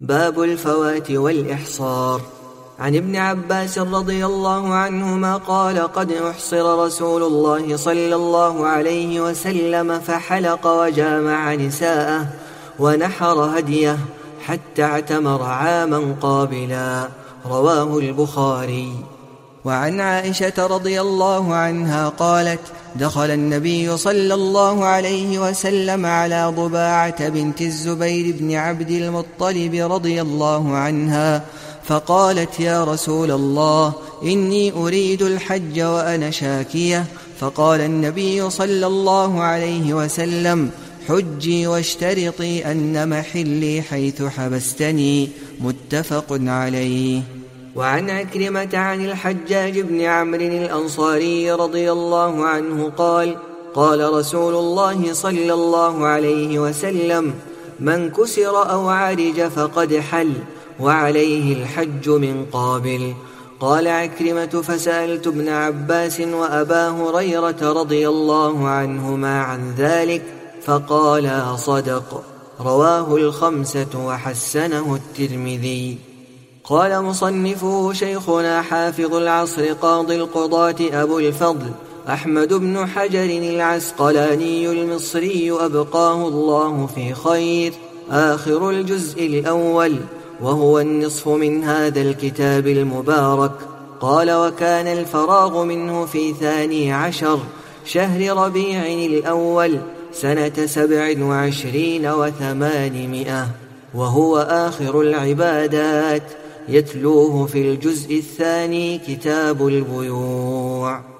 باب الفوات والإحصار. عن ابن عباس رضي الله عنهما قال قد أحصر رسول الله صلى الله عليه وسلم فحلق وجامع نساءه ونحر هديه حتى اعتمر عاما قابلا. رواه البخاري. وعن عائشة رضي الله عنها قالت دخل النبي صلى الله عليه وسلم على ضباعة بنت الزبير بن عبد المطلب رضي الله عنها فقالت يا رسول الله إني أريد الحج وأنا شاكية. فقال النبي صلى الله عليه وسلم حجي واشترطي أن محلي حيث حبستني. متفق عليه. وعن عكرمة عن الحجاج بن عمرو الأنصاري رضي الله عنه قال قال رسول الله صلى الله عليه وسلم من كسر أو عرج فقد حل وعليه الحج من قابل. قال عكرمة فسألت ابن عباس وأبا هريرة رضي الله عنهما عن ذلك فقالا صدق. رواه الخمسة وحسنه الترمذي. قال مصنفه شيخنا حافظ العصر قاضي القضاة أبو الفضل أحمد بن حجر العسقلاني المصري أبقاه الله في خير. آخر الجزء الأول وهو النصف من هذا الكتاب المبارك. قال وكان الفراغ منه في ثاني عشر شهر ربيع الأول سنة سبع وعشرين وثمانمائة وهو آخر العبادات. يتلوه في الجزء الثاني كتاب البيوع.